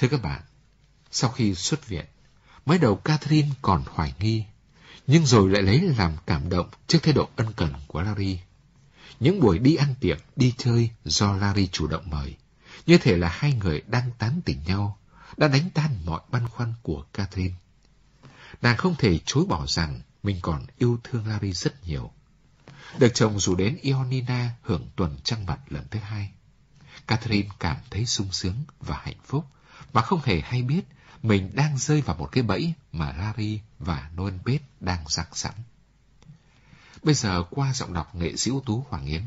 Thưa các bạn, sau khi xuất viện, mới đầu Catherine còn hoài nghi, nhưng rồi lại lấy làm cảm động trước thái độ ân cần của Larry. Những buổi đi ăn tiệc, đi chơi do Larry chủ động mời, như thể là hai người đang tán tỉnh nhau, đã đánh tan mọi băn khoăn của Catherine. Nàng không thể chối bỏ rằng mình còn yêu thương Larry rất nhiều. Được chồng rủ đến Ionina hưởng tuần trăng mật lần thứ hai. Catherine cảm thấy sung sướng và hạnh phúc, mà không hề hay biết mình đang rơi vào một cái bẫy mà Larry và Noel Bết đang răng sẵn. Bây giờ qua giọng đọc nghệ sĩ ưu tú Hoàng Yến,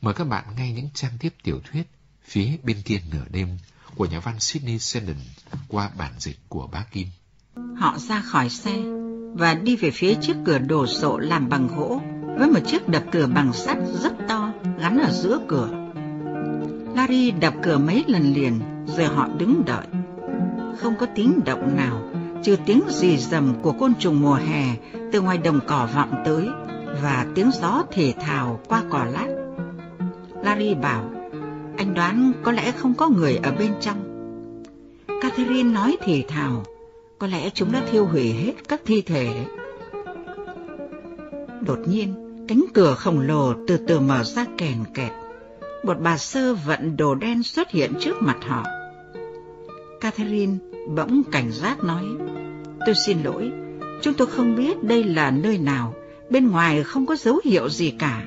mời các bạn nghe những trang tiếp tiểu thuyết phía bên kia nửa đêm của nhà văn Sydney Sheldon qua bản dịch của Bác Kim. Họ ra khỏi xe và đi về phía chiếc cửa đồ sộ làm bằng gỗ với một chiếc đập cửa bằng sắt rất to gắn ở giữa cửa. Larry đập cửa mấy lần liền rồi họ đứng đợi. Không có tiếng động nào, trừ tiếng rì rầm của côn trùng mùa hè từ ngoài đồng cỏ vọng tới và tiếng gió thể thào qua cỏ lát. Larry bảo, anh đoán có lẽ không có người ở bên trong. Catherine nói thì thào, có lẽ chúng đã thiêu hủy hết các thi thể. Đột nhiên, cánh cửa khổng lồ từ từ mở ra kèn kẹt. Một bà sơ vận đồ đen xuất hiện trước mặt họ. Catherine bỗng cảnh giác nói, tôi xin lỗi, chúng tôi không biết đây là nơi nào, bên ngoài không có dấu hiệu gì cả.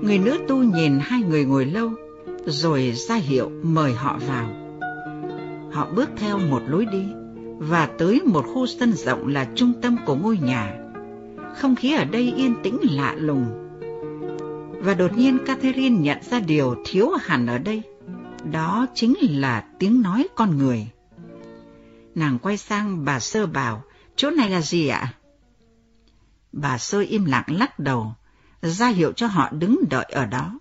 Người nữ tu nhìn hai người ngồi lâu, rồi ra hiệu mời họ vào. Họ bước theo một lối đi và tới một khu sân rộng là trung tâm của ngôi nhà. Không khí ở đây yên tĩnh lạ lùng. Và đột nhiên Catherine nhận ra điều thiếu hẳn ở đây. Đó chính là tiếng nói con người. Nàng quay sang bà sơ bảo, chỗ này là gì ạ? Bà sơ im lặng lắc đầu, ra hiệu cho họ đứng đợi ở đó.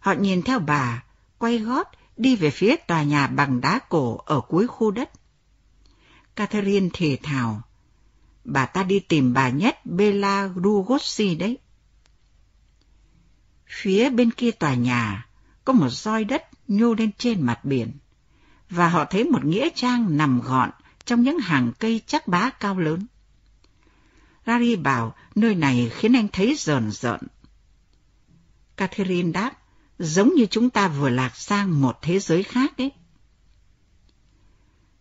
Họ nhìn theo bà, quay gót, đi về phía tòa nhà bằng đá cổ ở cuối khu đất. Catherine thì thào, bà ta đi tìm bà nhất Bela Rugossi đấy. Phía bên kia tòa nhà có một roi đất nhô lên trên mặt biển, và họ thấy một nghĩa trang nằm gọn trong những hàng cây chắc bá cao lớn. Larry bảo nơi này khiến anh thấy rờn rợn. Catherine đáp, giống như chúng ta vừa lạc sang một thế giới khác ấy.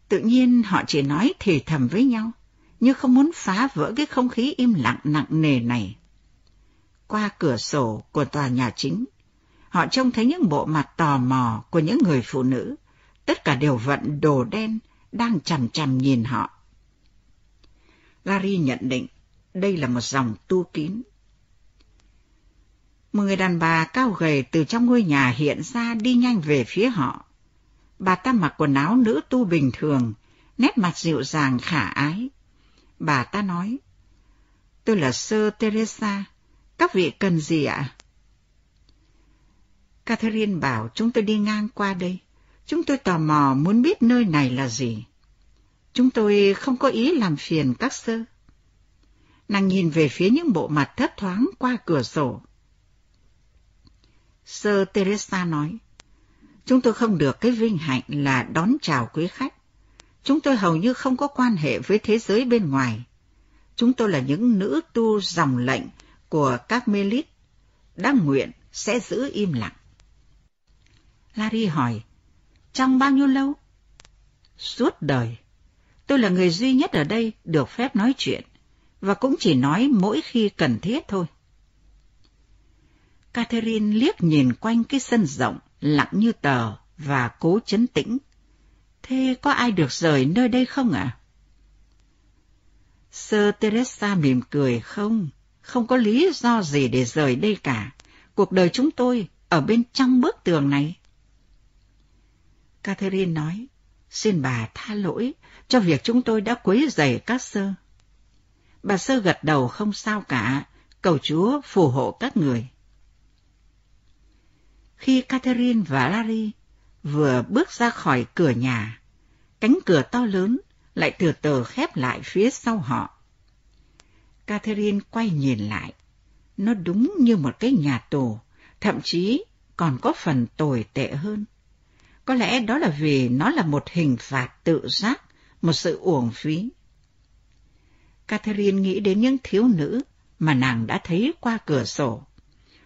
Tự nhiên họ chỉ nói thì thầm với nhau, như không muốn phá vỡ cái không khí im lặng nặng nề này. Qua cửa sổ của tòa nhà chính, họ trông thấy những bộ mặt tò mò của những người phụ nữ, tất cả đều vận đồ đen, đang chằm chằm nhìn họ. Larry nhận định đây là một dòng tu kín. Một người đàn bà cao gầy từ trong ngôi nhà hiện ra đi nhanh về phía họ. Bà ta mặc quần áo nữ tu bình thường, nét mặt dịu dàng khả ái. Bà ta nói, tôi là Sơ Teresa, các vị cần gì ạ? Catherine bảo chúng tôi đi ngang qua đây. Chúng tôi tò mò muốn biết nơi này là gì. Chúng tôi không có ý làm phiền các sơ. Nàng nhìn về phía những bộ mặt thấp thoáng qua cửa sổ. Sơ Teresa nói, chúng tôi không được cái vinh hạnh là đón chào quý khách. Chúng tôi hầu như không có quan hệ với thế giới bên ngoài. Chúng tôi là những nữ tu dòng lệnh của các mê lít, đang nguyện sẽ giữ im lặng. Larry hỏi, trong bao nhiêu lâu? Suốt đời. Tôi là người duy nhất ở đây được phép nói chuyện và cũng chỉ nói mỗi khi cần thiết thôi. Catherine liếc nhìn quanh cái sân rộng, lặng như tờ và cố chấn tĩnh. Thế có ai được rời nơi đây không ạ? À? Sơ Teresa mỉm cười không, không có lý do gì để rời đây cả. Cuộc đời chúng tôi ở bên trong bức tường này. Catherine nói, xin bà tha lỗi cho việc chúng tôi đã quấy rầy các sơ. Bà Sơ gật đầu không sao cả, cầu Chúa phù hộ các người. Khi Catherine và Larry vừa bước ra khỏi cửa nhà, cánh cửa to lớn lại từ từ khép lại phía sau họ. Catherine quay nhìn lại. Nó đúng như một cái nhà tù, thậm chí còn có phần tồi tệ hơn. Có lẽ đó là vì nó là một hình phạt tự giác, một sự uổng phí. Catherine nghĩ đến những thiếu nữ mà nàng đã thấy qua cửa sổ.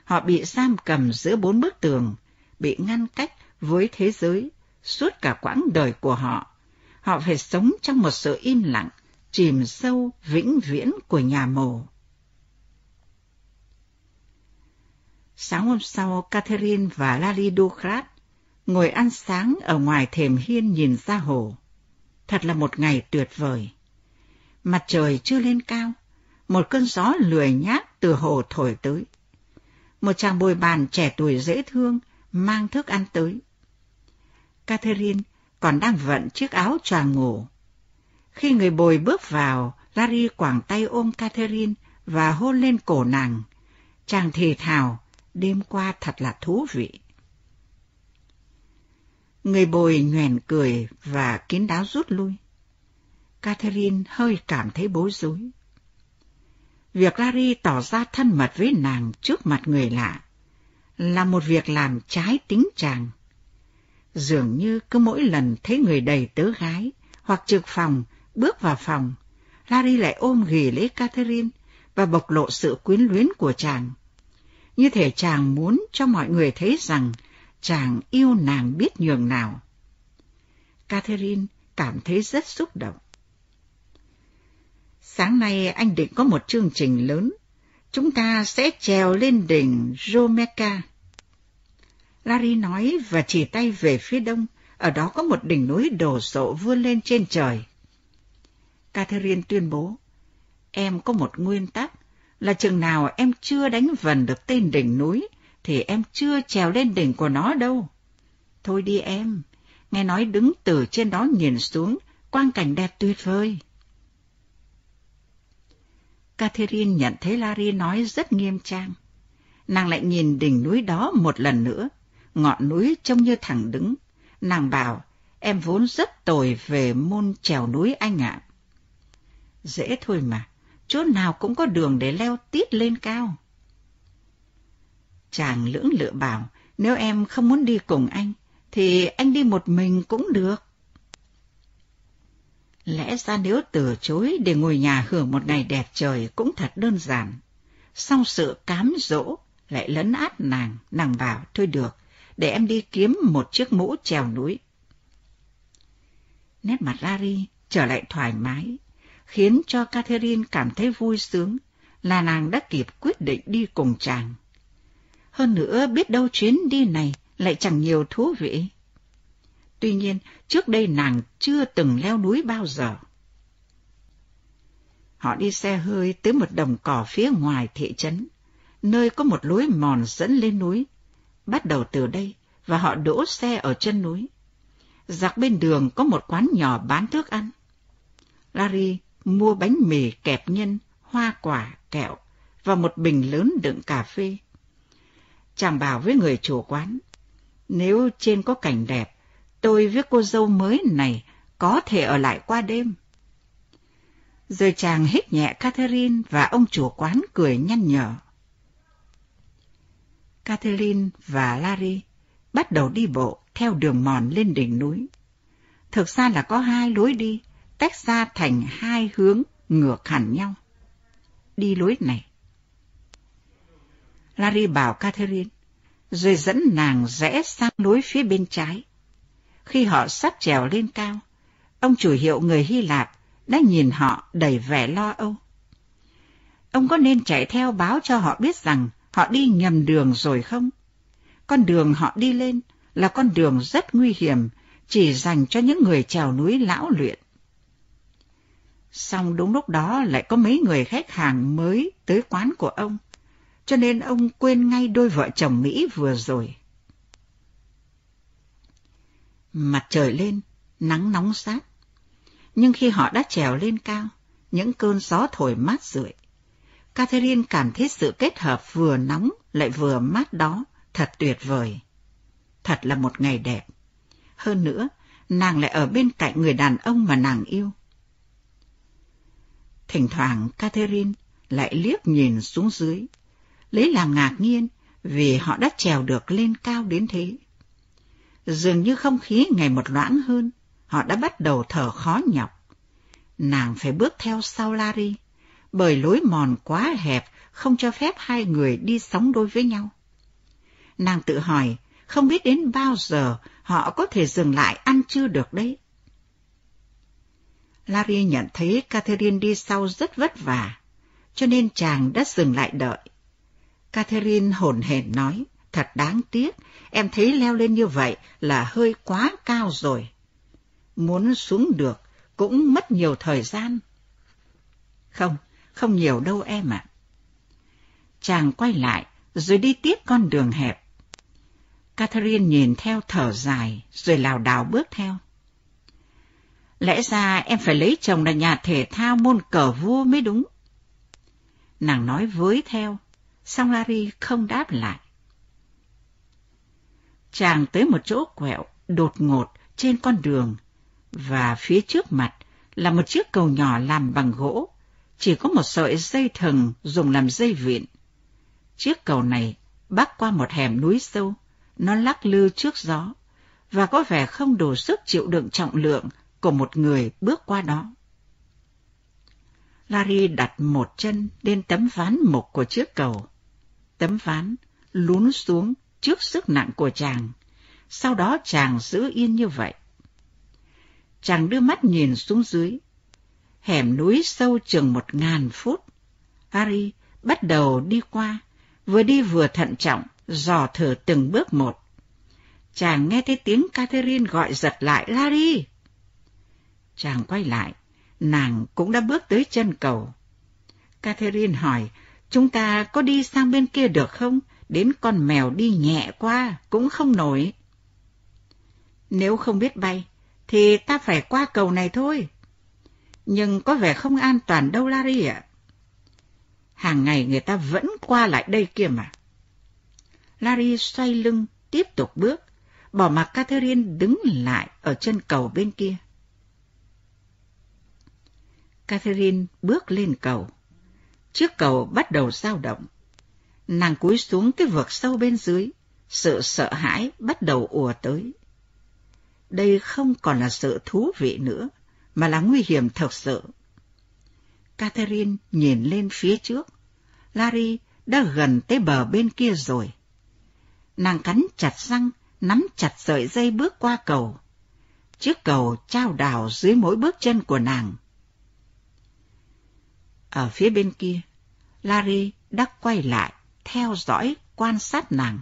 Họ bị giam cầm giữa bốn bức tường, bị ngăn cách với thế giới suốt cả quãng đời của họ. Họ phải sống trong một sự im lặng, chìm sâu vĩnh viễn của nhà mồ. Sáng hôm sau, Catherine và Lali Ducrat ngồi ăn sáng ở ngoài thềm hiên nhìn ra hồ. Thật là một ngày tuyệt vời. Mặt trời chưa lên cao, một cơn gió lười nhác từ hồ thổi tới. Một chàng bồi bàn trẻ tuổi dễ thương mang thức ăn tới. Catherine còn đang vận chiếc áo choàng ngủ. Khi người bồi bước vào, Larry quảng tay ôm Catherine và hôn lên cổ nàng. Chàng thì thào, đêm qua thật là thú vị. Người bồi nhoèn cười và kín đáo rút lui. Catherine hơi cảm thấy bối rối. Việc Larry tỏ ra thân mật với nàng trước mặt người lạ là một việc làm trái tính chàng. Dường như cứ mỗi lần thấy người đầy tớ gái hoặc trực phòng bước vào phòng, Larry lại ôm ghì lấy Catherine và bộc lộ sự quyến luyến của chàng. Như thể chàng muốn cho mọi người thấy rằng chàng yêu nàng biết nhường nào. Catherine cảm thấy rất xúc động. Sáng nay anh định có một chương trình lớn. Chúng ta sẽ trèo lên đỉnh Romeca. Larry nói và chỉ tay về phía đông, ở đó có một đỉnh núi đổ sộ vươn lên trên trời. Catherine tuyên bố, em có một nguyên tắc là chừng nào em chưa đánh vần được tên đỉnh núi, thì em chưa trèo lên đỉnh của nó đâu. Thôi đi em, nghe nói đứng từ trên đó nhìn xuống, quang cảnh đẹp tuyệt vời. Catherine nhận thấy Larry nói rất nghiêm trang. Nàng lại nhìn đỉnh núi đó một lần nữa, ngọn núi trông như thẳng đứng. Nàng bảo, em vốn rất tồi về môn trèo núi anh ạ. Dễ thôi mà, chỗ nào cũng có đường để leo tít lên cao. Chàng lưỡng lựa bảo, nếu em không muốn đi cùng anh, thì anh đi một mình cũng được. Lẽ ra nếu từ chối để ngồi nhà hưởng một ngày đẹp trời cũng thật đơn giản. Sau sự cám dỗ lại lấn át nàng, nàng bảo thôi được, để em đi kiếm một chiếc mũ trèo núi. Nét mặt Larry trở lại thoải mái, khiến cho Catherine cảm thấy vui sướng là nàng đã kịp quyết định đi cùng chàng. Hơn nữa biết đâu chuyến đi này lại chẳng nhiều thú vị. Tuy nhiên, trước đây nàng chưa từng leo núi bao giờ. Họ đi xe hơi tới một đồng cỏ phía ngoài thị trấn, nơi có một lối mòn dẫn lên núi. Bắt đầu từ đây, và họ đỗ xe ở chân núi. Dọc bên đường có một quán nhỏ bán thức ăn. Larry mua bánh mì kẹp nhân, hoa quả, kẹo và một bình lớn đựng cà phê. Chàng bảo với người chủ quán, nếu trên có cảnh đẹp, tôi với cô dâu mới này có thể ở lại qua đêm. Rồi chàng hít nhẹ Catherine và ông chủ quán cười nhăn nhở. Catherine và Larry bắt đầu đi bộ theo đường mòn lên đỉnh núi. Thực ra là có hai lối đi, tách ra thành hai hướng ngược hẳn nhau. Đi lối này. Larry bảo Catherine, rồi dẫn nàng rẽ sang lối phía bên trái. Khi họ sắp trèo lên cao, ông chủ hiệu người Hy Lạp đã nhìn họ đầy vẻ lo âu. Ông có nên chạy theo báo cho họ biết rằng họ đi nhầm đường rồi không? Con đường họ đi lên là con đường rất nguy hiểm, chỉ dành cho những người trèo núi lão luyện. Xong đúng lúc đó lại có mấy người khách hàng mới tới quán của ông, cho nên ông quên ngay đôi vợ chồng Mỹ vừa rồi. Mặt trời lên, nắng nóng sát. Nhưng khi họ đã trèo lên cao, những cơn gió thổi mát rượi. Catherine cảm thấy sự kết hợp vừa nóng lại vừa mát đó thật tuyệt vời. Thật là một ngày đẹp. Hơn nữa, nàng lại ở bên cạnh người đàn ông mà nàng yêu. Thỉnh thoảng Catherine lại liếc nhìn xuống dưới, lấy làm ngạc nhiên vì họ đã trèo được lên cao đến thế. Dường như không khí ngày một loãng hơn, họ đã bắt đầu thở khó nhọc. Nàng phải bước theo sau Larry, bởi lối mòn quá hẹp không cho phép hai người đi sóng đôi với nhau. Nàng tự hỏi, không biết đến bao giờ họ có thể dừng lại ăn chưa được đấy. Larry nhận thấy Catherine đi sau rất vất vả, cho nên chàng đã dừng lại đợi. Catherine hồn hển nói, thật đáng tiếc, em thấy leo lên như vậy là hơi quá cao rồi. Muốn xuống được cũng mất nhiều thời gian. Không, không nhiều đâu em ạ. Chàng quay lại, rồi đi tiếp con đường hẹp. Catherine nhìn theo thở dài, rồi lảo đảo bước theo. Lẽ ra em phải lấy chồng là nhà thể thao môn cờ vua mới đúng. Nàng nói với theo, song Larry không đáp lại. Chàng tới một chỗ quẹo, đột ngột trên con đường, và phía trước mặt là một chiếc cầu nhỏ làm bằng gỗ, chỉ có một sợi dây thừng dùng làm dây vịn. Chiếc cầu này bắc qua một hẻm núi sâu, nó lắc lư trước gió, và có vẻ không đủ sức chịu đựng trọng lượng của một người bước qua đó. Larry đặt một chân lên tấm ván mục của chiếc cầu. Tấm ván lún xuống trước sức nặng của chàng, sau đó chàng giữ yên như vậy. Chàng đưa mắt nhìn xuống dưới. Hẻm núi sâu chừng một ngàn phút. Harry bắt đầu đi qua, vừa đi vừa thận trọng, dò thở từng bước một. Chàng nghe thấy tiếng Catherine gọi giật lại Larry. Chàng quay lại, nàng cũng đã bước tới chân cầu. Catherine hỏi, chúng ta có đi sang bên kia được không? Đến con mèo đi nhẹ qua, cũng không nổi. Nếu không biết bay, thì ta phải qua cầu này thôi. Nhưng có vẻ không an toàn đâu Larry ạ. Hàng ngày người ta vẫn qua lại đây kia mà. Larry xoay lưng, tiếp tục bước, bỏ mặc Catherine đứng lại ở chân cầu bên kia. Catherine bước lên cầu. Chiếc cầu bắt đầu dao động. Nàng cúi xuống cái vực sâu bên dưới, sự sợ hãi bắt đầu ùa tới. Đây không còn là sự thú vị nữa, mà là nguy hiểm thật sự. Catherine nhìn lên phía trước. Larry đã gần tới bờ bên kia rồi. Nàng cắn chặt răng, nắm chặt sợi dây bước qua cầu. Chiếc cầu trao đảo dưới mỗi bước chân của nàng. Ở phía bên kia, Larry đã quay lại, theo dõi, quan sát nàng.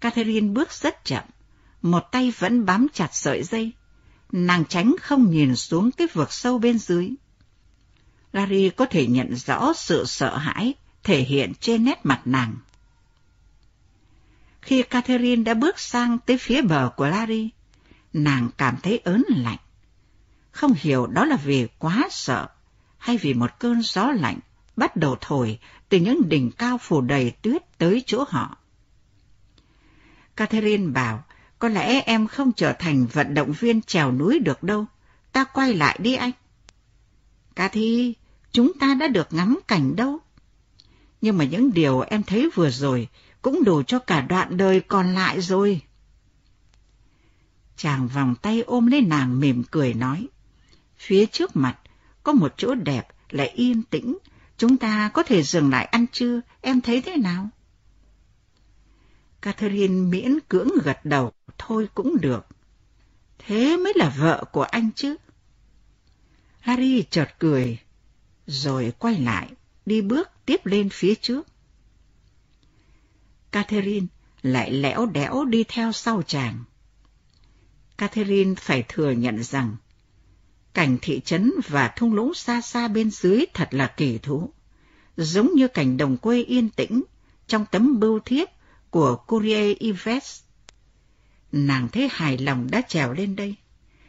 Catherine bước rất chậm, một tay vẫn bám chặt sợi dây. Nàng tránh không nhìn xuống cái vực sâu bên dưới. Larry có thể nhận rõ sự sợ hãi thể hiện trên nét mặt nàng. Khi Catherine đã bước sang tới phía bờ của Larry, nàng cảm thấy ớn lạnh. Không hiểu đó là vì quá sợ hay vì một cơn gió lạnh bắt đầu thổi từ những đỉnh cao phủ đầy tuyết tới chỗ họ. Catherine bảo, có lẽ em không trở thành vận động viên trèo núi được đâu, ta quay lại đi anh. Cathy, chúng ta đã được ngắm cảnh đâu. Nhưng mà những điều em thấy vừa rồi cũng đủ cho cả đoạn đời còn lại rồi. Chàng vòng tay ôm lấy nàng mỉm cười nói, phía trước mặt có một chỗ đẹp lại yên tĩnh, chúng ta có thể dừng lại ăn trưa, em thấy thế nào? Catherine miễn cưỡng gật đầu, thôi cũng được. Thế mới là vợ của anh chứ. Harry chợt cười, rồi quay lại, đi bước tiếp lên phía trước. Catherine lại lẽo đẽo đi theo sau chàng. Catherine phải thừa nhận rằng cảnh thị trấn và thung lũng xa xa bên dưới thật là kỳ thú, giống như cảnh đồng quê yên tĩnh trong tấm bưu thiếp của Courier Yves. Nàng thấy hài lòng đã trèo lên đây.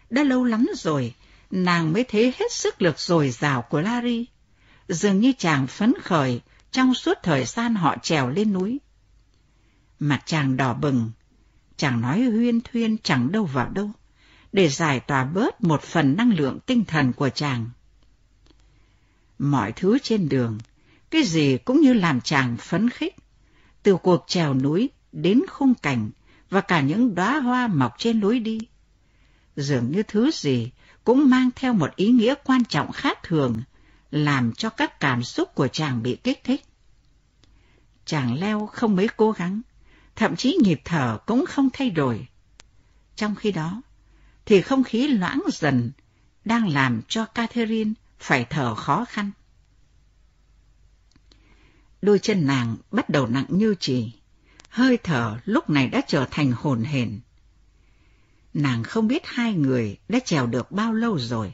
Đã lâu lắm rồi, nàng mới thấy hết sức lực dồi dào của Larry. Dường như chàng phấn khởi trong suốt thời gian họ trèo lên núi. Mặt chàng đỏ bừng, chàng nói huyên thuyên chẳng đâu vào đâu để giải tỏa bớt một phần năng lượng tinh thần của chàng. Mọi thứ trên đường, cái gì cũng như làm chàng phấn khích, từ cuộc trèo núi đến khung cảnh và cả những đóa hoa mọc trên lối đi. Dường như thứ gì cũng mang theo một ý nghĩa quan trọng khác thường, làm cho các cảm xúc của chàng bị kích thích. Chàng leo không mấy cố gắng, thậm chí nhịp thở cũng không thay đổi. Trong khi đó, thì không khí loãng dần đang làm cho Catherine phải thở khó khăn. Đôi chân nàng bắt đầu nặng như chỉ, hơi thở lúc này đã trở thành hồn hển. Nàng không biết hai người đã trèo được bao lâu rồi.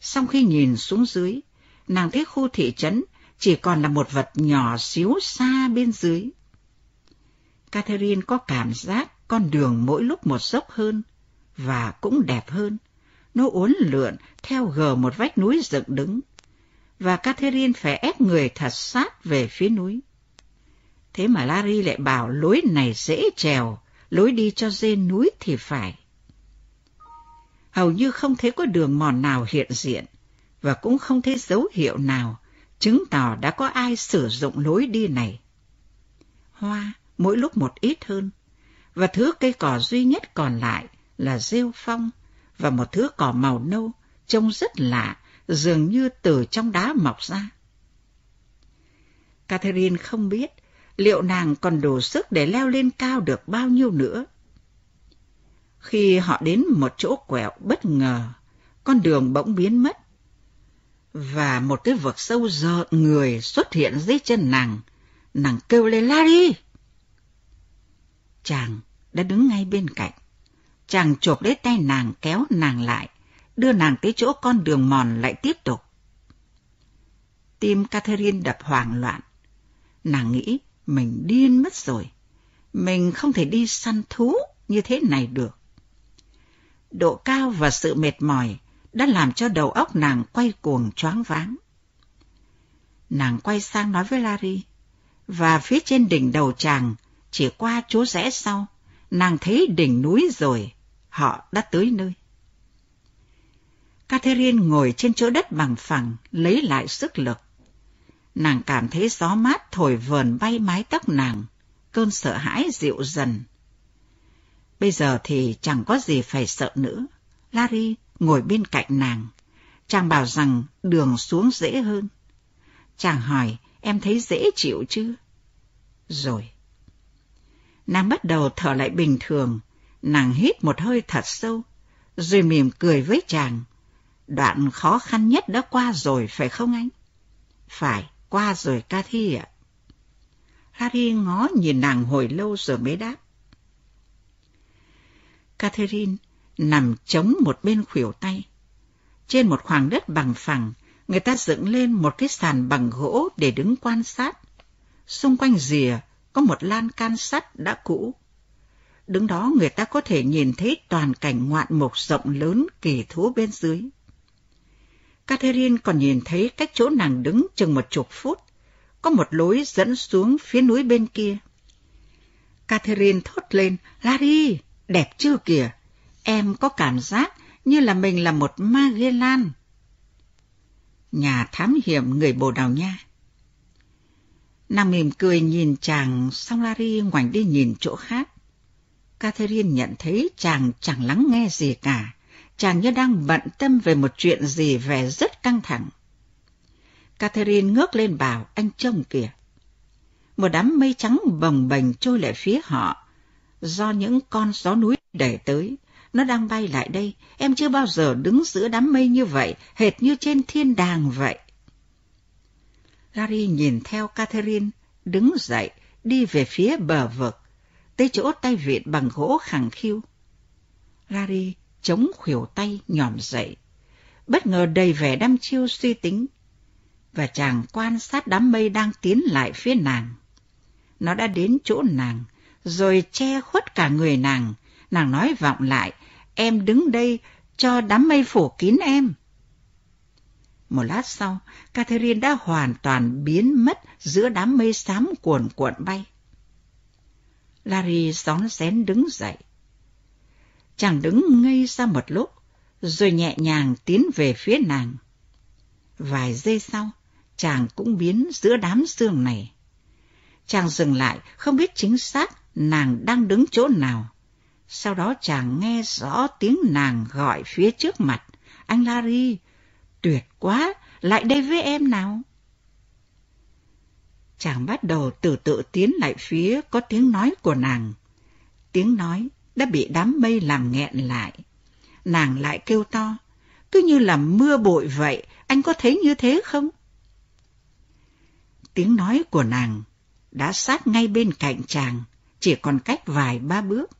Sau khi nhìn xuống dưới, nàng thấy khu thị trấn chỉ còn là một vật nhỏ xíu xa bên dưới. Catherine có cảm giác con đường mỗi lúc một dốc hơn và cũng đẹp hơn. Nó uốn lượn theo gờ một vách núi dựng đứng và Catherine phải ép người thật sát về phía núi. Thế mà Larry lại bảo lối này dễ trèo, lối đi cho dê núi thì phải. Hầu như không thấy có đường mòn nào hiện diện, và cũng không thấy dấu hiệu nào chứng tỏ đã có ai sử dụng lối đi này. Hoa mỗi lúc một ít hơn, và thứ cây cỏ duy nhất còn lại là rêu phong và một thứ cỏ màu nâu trông rất lạ, dường như từ trong đá mọc ra. Catherine không biết liệu nàng còn đủ sức để leo lên cao được bao nhiêu nữa. Khi họ đến một chỗ quẹo bất ngờ, con đường bỗng biến mất, và một cái vực sâu rợn người xuất hiện dưới chân nàng. Nàng kêu lên Larry! Chàng đã đứng ngay bên cạnh. Chàng chộp lấy tay nàng kéo nàng lại, đưa nàng tới chỗ con đường mòn lại tiếp tục. Tim Catherine đập hoảng loạn. Nàng nghĩ mình điên mất rồi. Mình không thể đi săn thú như thế này được. Độ cao và sự mệt mỏi đã làm cho đầu óc nàng quay cuồng choáng váng. Nàng quay sang nói với Larry, và phía trên đỉnh đầu chàng, chỉ qua chỗ rẽ sau, nàng thấy đỉnh núi rồi, họ đã tới nơi. Catherine ngồi trên chỗ đất bằng phẳng, lấy lại sức lực. Nàng cảm thấy gió mát thổi vờn bay mái tóc nàng, cơn sợ hãi dịu dần. Bây giờ thì chẳng có gì phải sợ nữa. Larry ngồi bên cạnh nàng. Chàng bảo rằng đường xuống dễ hơn. Chàng hỏi, em thấy dễ chịu chứ? Rồi. Nàng bắt đầu thở lại bình thường, nàng hít một hơi thật sâu, rồi mỉm cười với chàng. Đoạn khó khăn nhất đã qua rồi, phải không anh? Phải, qua rồi Cathy ạ. Harry ngó nhìn nàng hồi lâu rồi mới đáp. Catherine nằm chống một bên khuỷu tay. Trên một khoảng đất bằng phẳng, người ta dựng lên một cái sàn bằng gỗ để đứng quan sát. Xung quanh rìa có một lan can sắt đã cũ. Đứng đó người ta có thể nhìn thấy toàn cảnh ngoạn mục rộng lớn kỳ thú bên dưới. Catherine còn nhìn thấy cách chỗ nàng đứng chừng một chục phút, có một lối dẫn xuống phía núi bên kia. Catherine thốt lên, Larry, đẹp chưa kìa, em có cảm giác như là mình là một Magellan. Nhà thám hiểm người Bồ Đào Nha. Nàng mỉm cười nhìn chàng, xong Larry ngoảnh đi nhìn chỗ khác. Catherine nhận thấy chàng chẳng lắng nghe gì cả, chàng như đang bận tâm về một chuyện gì vẻ rất căng thẳng. Catherine ngước lên bảo, anh trông kìa. Một đám mây trắng bồng bềnh trôi lại phía họ, do những con gió núi đẩy tới. Nó đang bay lại đây, em chưa bao giờ đứng giữa đám mây như vậy, hệt như trên thiên đàng vậy. Gary nhìn theo Catherine, đứng dậy, đi về phía bờ vực, tới chỗ tay vịn bằng gỗ khẳng khiu. Larry chống khuỷu tay nhòm dậy, bất ngờ đầy vẻ đăm chiêu suy tính, và chàng quan sát đám mây đang tiến lại phía nàng. Nó đã đến chỗ nàng, rồi che khuất cả người nàng, nàng nói vọng lại, em đứng đây cho đám mây phủ kín em. Một lát sau, Catherine đã hoàn toàn biến mất giữa đám mây xám cuồn cuộn bay. Larry xón xén đứng dậy. Chàng đứng ngây ra một lúc, rồi nhẹ nhàng tiến về phía nàng. Vài giây sau, chàng cũng biến giữa đám xương này. Chàng dừng lại, không biết chính xác nàng đang đứng chỗ nào, Sau đó chàng nghe rõ tiếng nàng gọi phía trước mặt. Anh Larry, tuyệt quá, lại đây với em nào. Chàng bắt đầu từ tự tiến lại phía có tiếng nói của nàng. Tiếng nói đã bị đám mây làm nghẹn lại. Nàng lại kêu to, cứ như là mưa bụi vậy, anh có thấy như thế không? Tiếng nói của nàng đã sát ngay bên cạnh chàng, chỉ còn cách vài ba bước.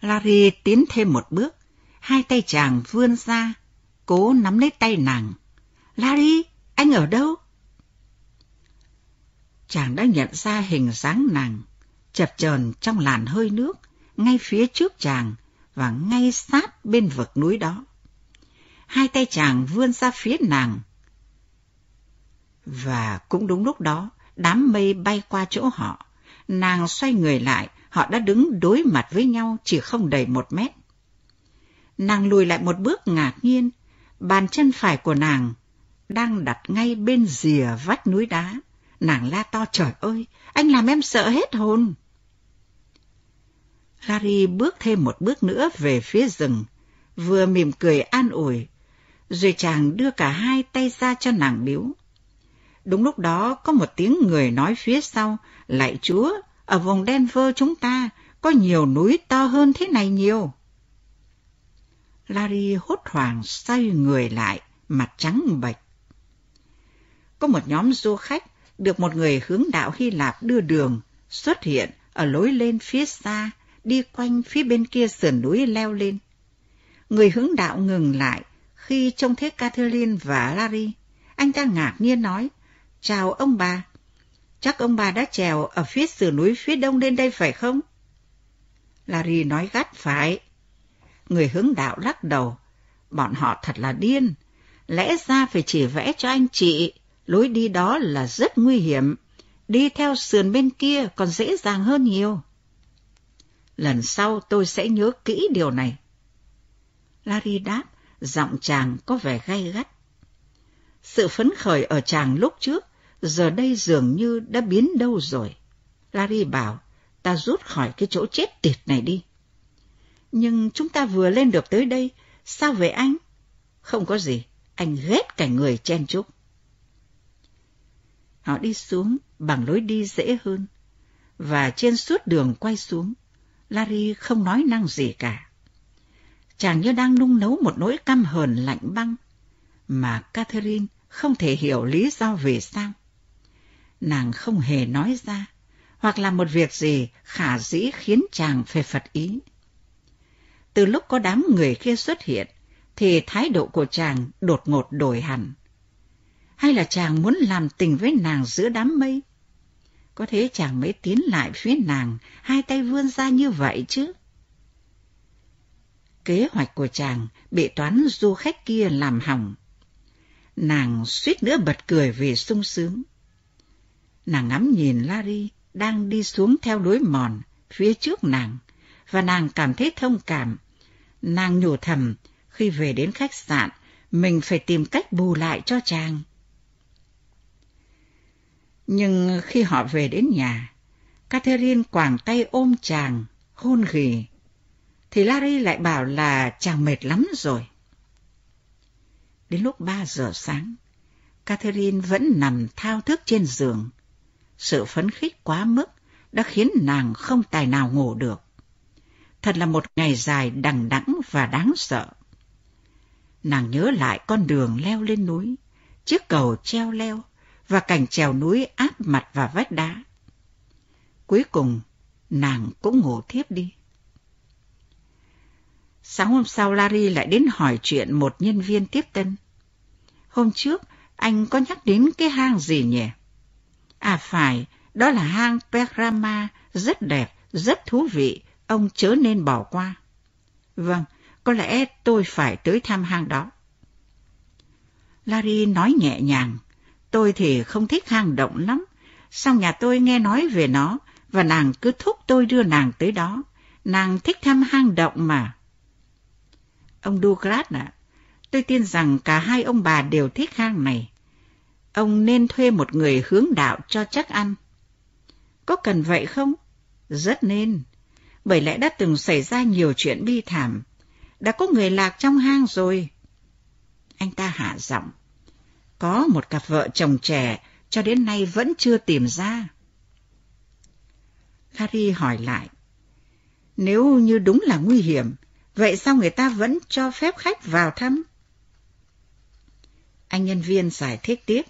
Larry tiến thêm một bước, hai tay chàng vươn ra, cố nắm lấy tay nàng. Larry, anh ở đâu? Chàng đã nhận ra hình dáng nàng, chập chờn trong làn hơi nước, ngay phía trước chàng và ngay sát bên vực núi đó. Hai tay chàng vươn ra phía nàng. Và cũng đúng lúc đó, đám mây bay qua chỗ họ. Nàng xoay người lại, họ đã đứng đối mặt với nhau chỉ không đầy một mét. Nàng lùi lại một bước ngạc nhiên, bàn chân phải của nàng đang đặt ngay bên rìa vách núi đá. Nàng la to trời ơi, anh làm em sợ hết hồn. Larry bước thêm một bước nữa về phía rừng, vừa mỉm cười an ủi, rồi chàng đưa cả hai tay ra cho nàng biếu. Đúng lúc đó có một tiếng người nói phía sau, lại chúa, ở vùng Denver chúng ta có nhiều núi to hơn thế này nhiều. Larry hốt hoảng xoay người lại, mặt trắng bệch. Có một nhóm du khách được một người hướng đạo Hy Lạp đưa đường xuất hiện ở lối lên phía xa, đi quanh phía bên kia sườn núi leo lên. Người hướng đạo ngừng lại khi trông thấy Catherine và Larry. Anh ta ngạc nhiên nói, chào ông bà. Chắc ông bà đã trèo ở phía sườn núi phía đông lên đây phải không? Larry nói gắt phải. Người hướng đạo lắc đầu. Bọn họ thật là điên. Lẽ ra phải chỉ vẽ cho anh chị. Lối đi đó là rất nguy hiểm. Đi theo sườn bên kia còn dễ dàng hơn nhiều. Lần sau tôi sẽ nhớ kỹ điều này. Larry đáp, giọng chàng có vẻ gay gắt. Sự phấn khởi ở chàng lúc trước, giờ đây dường như đã biến đâu rồi. Larry bảo, ta rút khỏi cái chỗ chết tiệt này đi. Nhưng chúng ta vừa lên được tới đây, sao về anh? Không có gì, anh ghét cả người chen chúc. Họ đi xuống bằng lối đi dễ hơn, và trên suốt đường quay xuống, Larry không nói năng gì cả. Chàng như đang nung nấu một nỗi căm hờn lạnh băng, mà Catherine không thể hiểu lý do vì sao. Nàng không hề nói ra, hoặc là một việc gì khả dĩ khiến chàng phải phật ý. Từ lúc có đám người kia xuất hiện, thì thái độ của chàng đột ngột đổi hẳn. Hay là chàng muốn làm tình với nàng giữa đám mây? Có thế chàng mới tiến lại phía nàng, hai tay vươn ra như vậy chứ? Kế hoạch của chàng bị toán du khách kia làm hỏng. Nàng suýt nữa bật cười vì sung sướng. Nàng ngắm nhìn Larry đang đi xuống theo lối mòn phía trước nàng, và nàng cảm thấy thông cảm. Nàng nhủ thầm, khi về đến khách sạn, mình phải tìm cách bù lại cho chàng. Nhưng khi họ về đến nhà, Catherine quàng tay ôm chàng, hôn ghì, thì Larry lại bảo là chàng mệt lắm rồi. Đến lúc ba giờ sáng, Catherine vẫn nằm thao thức trên giường. Sự phấn khích quá mức đã khiến nàng không tài nào ngủ được. Thật là một ngày dài đằng đẵng và đáng sợ. Nàng nhớ lại con đường leo lên núi, chiếc cầu treo leo và cảnh trèo núi áp mặt vào vách đá. Cuối cùng, nàng cũng ngủ thiếp đi. Sáng hôm sau Larry lại đến hỏi chuyện một nhân viên tiếp tân. Hôm trước, anh có nhắc đến cái hang gì nhỉ? À phải, đó là hang Perama, rất đẹp, rất thú vị, ông chớ nên bỏ qua. Vâng, có lẽ tôi phải tới thăm hang đó. Larry nói nhẹ nhàng, tôi thì không thích hang động lắm, xong nhà tôi nghe nói về nó, và nàng cứ thúc tôi đưa nàng tới đó. Nàng thích thăm hang động mà. Ông Douglas ạ, tôi tin rằng cả hai ông bà đều thích hang này. Ông nên thuê một người hướng đạo cho chắc ăn. Có cần vậy không? Rất nên. bởi lẽ đã từng xảy ra nhiều chuyện bi thảm. Đã có người lạc trong hang rồi. Anh ta hạ giọng. Có một cặp vợ chồng trẻ cho đến nay vẫn chưa tìm ra. Harry hỏi lại. Nếu như đúng là nguy hiểm, vậy sao người ta vẫn cho phép khách vào thăm? Anh nhân viên giải thích tiếp.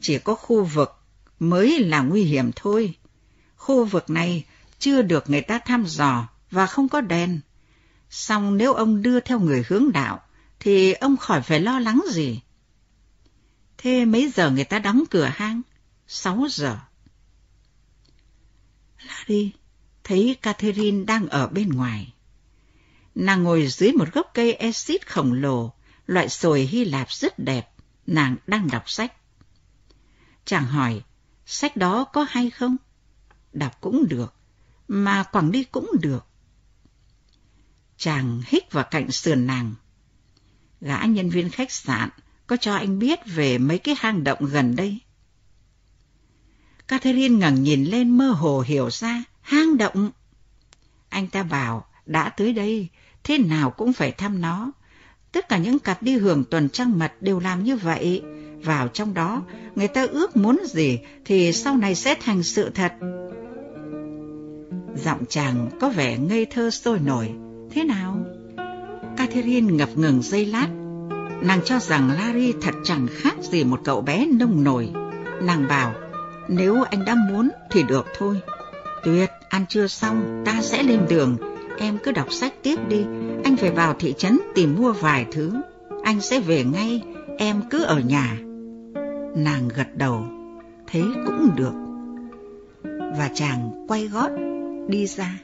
Chỉ có khu vực mới là nguy hiểm thôi. Khu vực này chưa được người ta thăm dò và không có đèn. Xong nếu ông đưa theo người hướng đạo, thì ông khỏi phải lo lắng gì. Thế mấy giờ người ta đóng cửa hang? Sáu giờ. Larry thấy Catherine đang ở bên ngoài. Nàng ngồi dưới một gốc cây exit khổng lồ, loại sồi Hy Lạp rất đẹp, nàng đang đọc sách. Chàng hỏi, sách đó có hay không? Đọc cũng được, mà quẳng đi cũng được. Chàng hít vào cạnh sườn nàng. Gã nhân viên khách sạn có cho anh biết về mấy cái hang động gần đây. Catherine ngẩng nhìn lên mơ hồ hiểu ra, hang động. Anh ta bảo, đã tới đây, thế nào cũng phải thăm nó. Tất cả những cặp đi hưởng tuần trăng mật đều làm như vậy. Vào trong đó, người ta ước muốn gì thì sau này sẽ thành sự thật. Giọng chàng có vẻ ngây thơ sôi nổi. Thế nào? Catherine ngập ngừng giây lát. Nàng cho rằng Larry thật chẳng khác gì một cậu bé nông nổi. Nàng bảo, nếu anh đã muốn thì được thôi. Tuyệt, ăn trưa xong, ta sẽ lên đường. Em cứ đọc sách tiếp đi. Anh phải vào thị trấn tìm mua vài thứ. Anh sẽ về ngay, em cứ ở nhà. Nàng gật đầu, thế cũng được. Và chàng quay gót đi ra.